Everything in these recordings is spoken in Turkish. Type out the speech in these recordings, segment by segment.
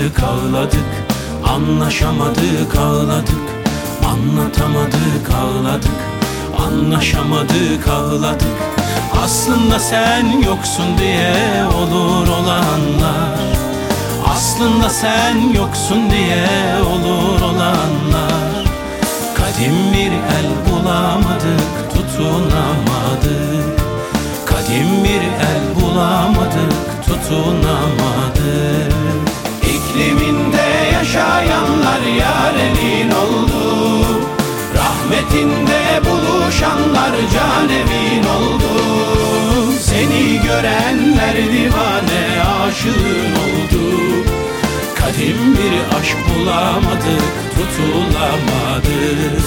Anlaşamadık ağladık. Anlaşamadık ağladık. Anlatamadık ağladık. Anlaşamadık ağladık. Aslında sen yoksun diye olur olanlar. Aslında sen yoksun diye olur olanlar. Kadim bir el bulamadık tutunamadık. Kadim bir el bulamadık tutunamadık yaşayanlar yarenin oldu. Rahmetinde buluşanlar canevin oldu. Seni görenler divane aşığın oldu. Kadim bir aşk bulamadık tutulamadık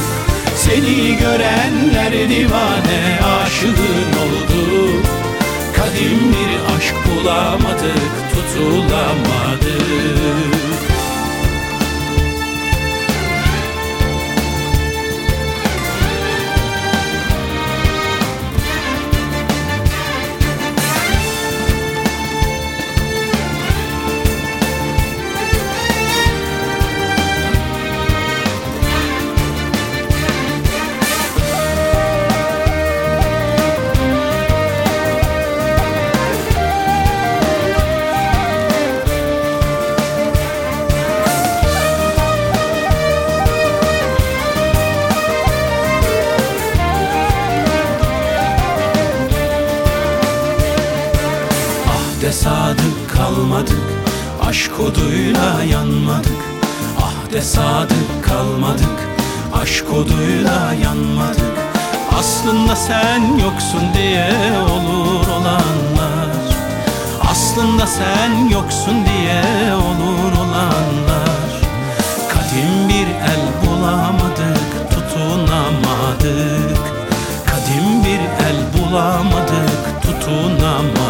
Seni görenler divane aşığın oldu. Kadim bir aşk bulamadık tutulamadık sadık kalmadık Aşk oduyla yanmadık. Ahde sadık kalmadık Aşk oduyla yanmadık. Aslında sen yoksun diye olur olanlar. Aslında sen yoksun diye olur olanlar. Kadim bir el bulamadık tutunamadık. Kadim bir el bulamadık tutunamadık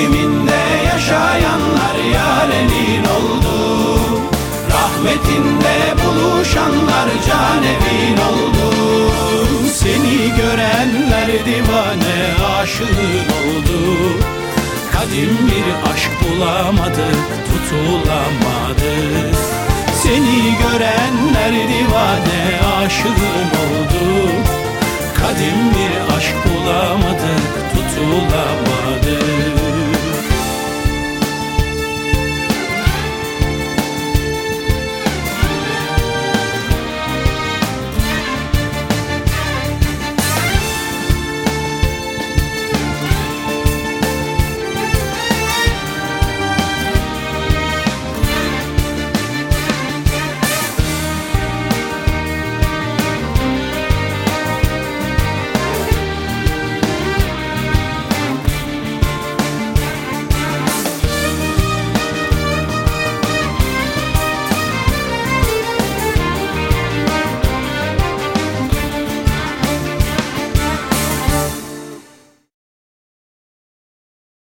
İkliminde yaşayanlar yarenin oldu. Rahmetinde buluşanlar canevin oldu. Seni görenler divane aşığın oldu. Kadim bir aşk bulamadık tutulamadık